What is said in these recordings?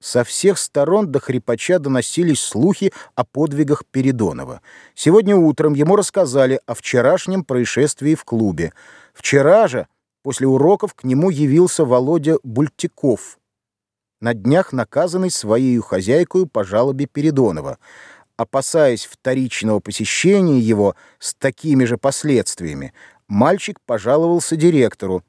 Со всех сторон до хрипача доносились слухи о подвигах Передонова. Сегодня утром ему рассказали о вчерашнем происшествии в клубе. Вчера же, после уроков, к нему явился Володя Бультиков, на днях наказанный своей хозяйкой по жалобе Передонова. Опасаясь вторичного посещения его с такими же последствиями, мальчик пожаловался директору.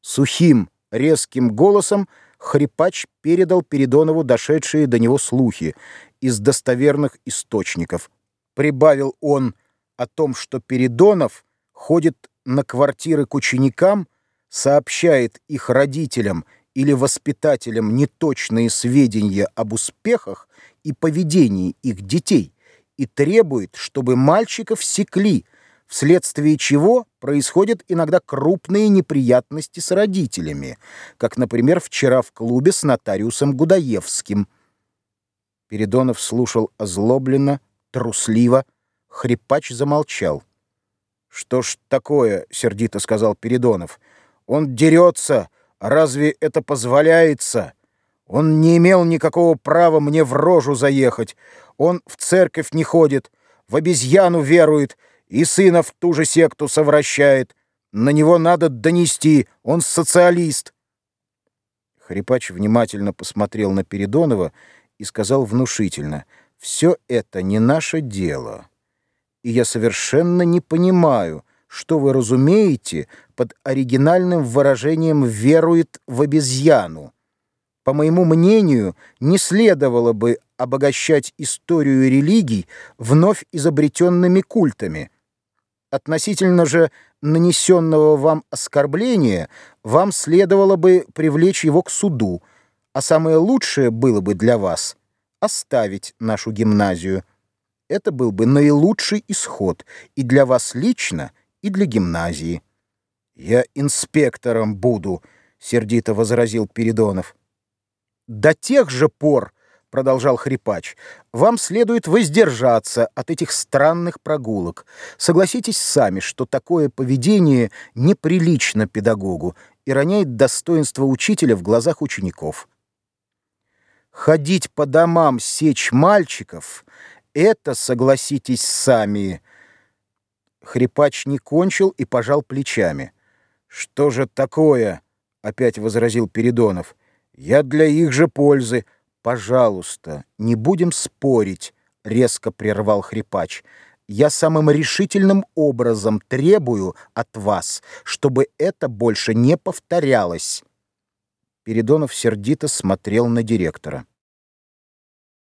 Сухим, резким голосом Хрипач передал Передонову дошедшие до него слухи из достоверных источников. Прибавил он о том, что Передонов ходит на квартиры к ученикам, сообщает их родителям или воспитателям неточные сведения об успехах и поведении их детей и требует, чтобы мальчиков секли – вследствие чего происходят иногда крупные неприятности с родителями, как, например, вчера в клубе с нотариусом Гудаевским. Передонов слушал озлобленно, трусливо, хрипач замолчал. «Что ж такое?» — сердито сказал Передонов. «Он дерется. Разве это позволяется? Он не имел никакого права мне в рожу заехать. Он в церковь не ходит, в обезьяну верует» и сына в ту же секту совращает. На него надо донести, он социалист. Хрипач внимательно посмотрел на Передонова и сказал внушительно, «Все это не наше дело, и я совершенно не понимаю, что вы разумеете под оригинальным выражением «верует в обезьяну». По моему мнению, не следовало бы обогащать историю религий вновь изобретенными культами, Относительно же нанесенного вам оскорбления, вам следовало бы привлечь его к суду, а самое лучшее было бы для вас оставить нашу гимназию. Это был бы наилучший исход и для вас лично, и для гимназии. «Я инспектором буду», — сердито возразил Передонов. «До тех же пор», — продолжал хрипач, — «вам следует воздержаться от этих странных прогулок. Согласитесь сами, что такое поведение неприлично педагогу и роняет достоинство учителя в глазах учеников. Ходить по домам, сечь мальчиков — это, согласитесь сами». Хрипач не кончил и пожал плечами. «Что же такое?» — опять возразил Передонов. «Я для их же пользы». «Пожалуйста, не будем спорить», — резко прервал хрипач. «Я самым решительным образом требую от вас, чтобы это больше не повторялось». Передонов сердито смотрел на директора.